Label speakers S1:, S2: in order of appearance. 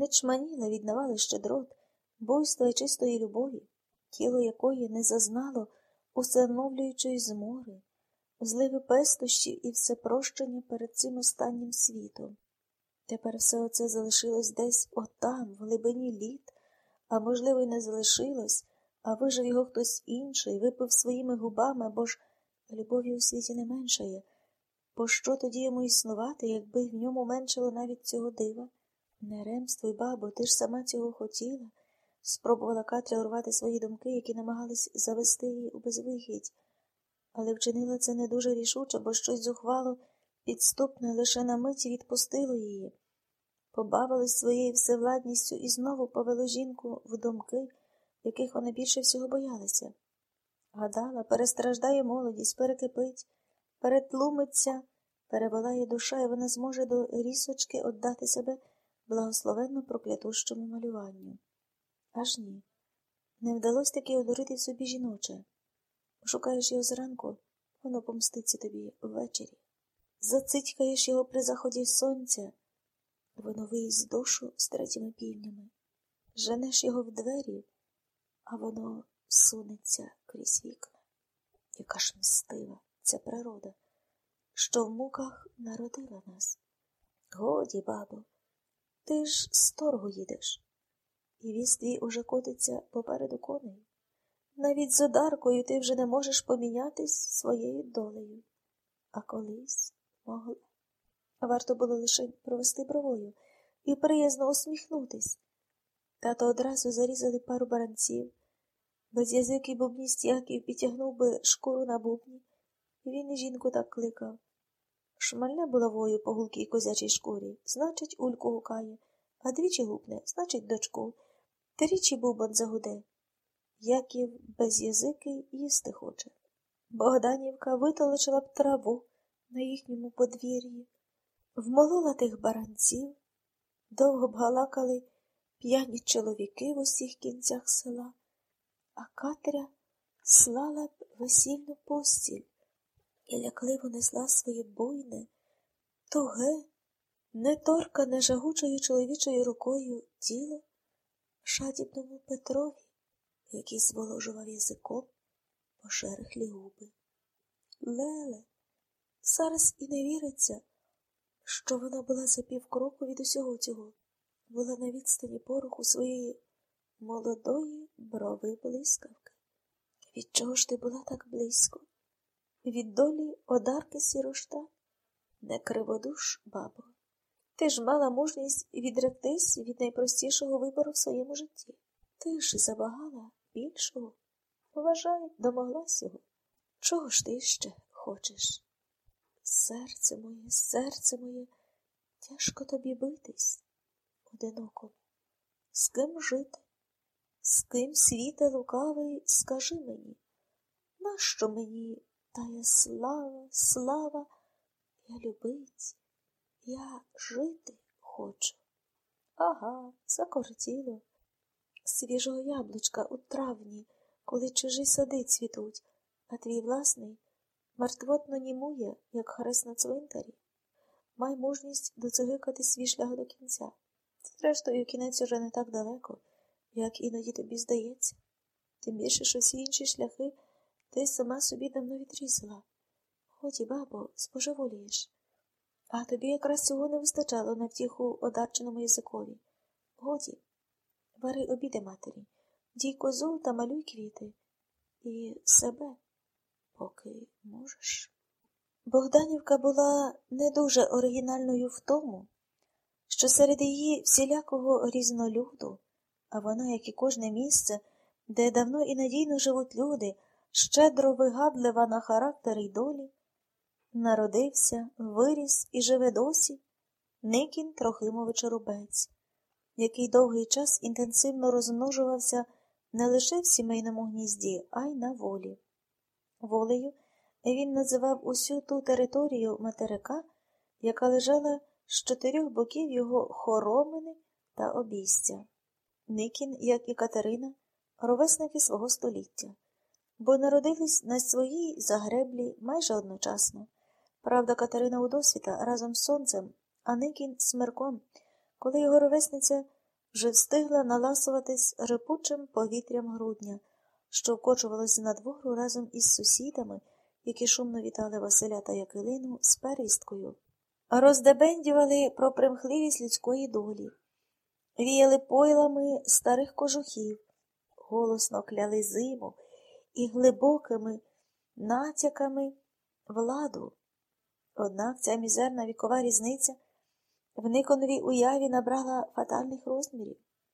S1: не чманіла від навали щедрот, буйства й чистої любові, тіло якої не зазнало усиновлюючої змори, зливи пестощів і все прощення перед цим останнім світом. Тепер все оце залишилось десь отам, в глибині літ, а можливо, й не залишилось, а вижив його хтось інший, випив своїми губами, бо ж любові у світі не меншає. Бо що тоді йому існувати, якби в ньому меншало навіть цього дива? Не ремствуй, бабо, ти ж сама цього хотіла, спробувала Катря урвати свої думки, які намагались завести її у безвихідь, але вчинила це не дуже рішуче, бо щось зухвало, підступне лише на миті відпустило її. Побавилось своєю всевладністю і знову повело жінку в думки, яких вона більше всього боялася. Гадала, перестраждає молодість, перекипить, перетлумиться, переболає душа, і вона зможе до рісочки віддати себе благословенно проклятущому малюванню. Аж ні. Не вдалося таки одурити собі жіноче. Пошукаєш його зранку, воно помститься тобі ввечері. Зацитькаєш його при заході сонця, воно виїсть з душу з третіми півнями. Женеш його в двері, а воно сунеться крізь вікна. Яка ж мстива ця природа, що в муках народила нас. Годі, бабо, ти ж з торгу їдеш, і віз твій уже котиться попереду коней. Навіть з одаркою ти вже не можеш помінятись своєю долею. А колись могла. Варто було лише провести бровою і приязно усміхнутись. Тато одразу зарізали пару баранців. Без язики бубність Яків підтягнув би шкуру на бубні. Він і жінку так кликав. Шмальне булавою по гулкій козячій шкурі, значить, ульку гукає, а двічі гупне, значить, дочку. Тричі бубон загуде. Яків без язики їсти хоче. Богданівка витолочила б траву на їхньому подвір'ї, вмолола тих баранців, довго б галакали п'яні чоловіки в усіх кінцях села, а Катря слала б весільну постіль і лякливо несла своє буйне, туге, неторкане жагучою чоловічою рукою тіло шадібному Петрові, який зволожував язиком пошерхлі губи. Леле, зараз і не віриться, що вона була за півкроку від усього цього, була на відстані пороху своєї молодої брови блискавки. Від чого ж ти була так близько? Від долі одарки сірошта? Не криводуш, бабо. Ти ж мала мужність відректись від найпростішого вибору в своєму житті. Ти ж забагала більшого. Вважай, домоглась його. Чого ж ти ще хочеш? Серце моє, серце моє, тяжко тобі битись, одинокому. З ким жити? З ким світе лукавий, скажи мені, нащо мені тая слава, слава, я любить, я жити хочу. Ага, закортіло. Свіжого яблучка у травні, коли чужі сади цвітуть, а твій власний мертвотно німує, як хрест на цвинтарі. Май мужність доцигикати свій шлях до кінця. Зрештою, кінець уже не так далеко, як іноді тобі здається. Тим більше, що всі інші шляхи ти сама собі давно відрізала. Годі, бабо, спожеволієш. А тобі якраз цього не вистачало на втіху одарченому язикові. Годі, вари обіди матері, дій козу та малюй квіти. І себе, поки можеш. Богданівка була не дуже оригінальною в тому, що серед її всілякого різнолюду, а вона, як і кожне місце, де давно і надійно живуть люди, щедро вигадлива на характер і долі, народився, виріс і живе досі Никін Трохимович Рубець, який довгий час інтенсивно розмножувався не лише в сімейному гнізді, а й на волі. Волею він називав усю ту територію материка, яка лежала з чотирьох боків його хоромини та обійстя. Никін, як і Катерина, ровесники свого століття, бо народились на своїй загреблі майже одночасно. Правда, Катерина у досвіта разом з сонцем, а Никін смерком, коли його ровесниця вже встигла наласуватись репучим повітрям грудня, що вкочувалось на двору разом із сусідами, які шумно вітали Василя та Якилину з перисткою, роздебендювали про примхливість людської долі, віяли пойлами старих кожухів, голосно кляли зиму і глибокими натяками владу. Однак ця мізерна вікова різниця в Никоновій уяві набрала фатальних розмірів.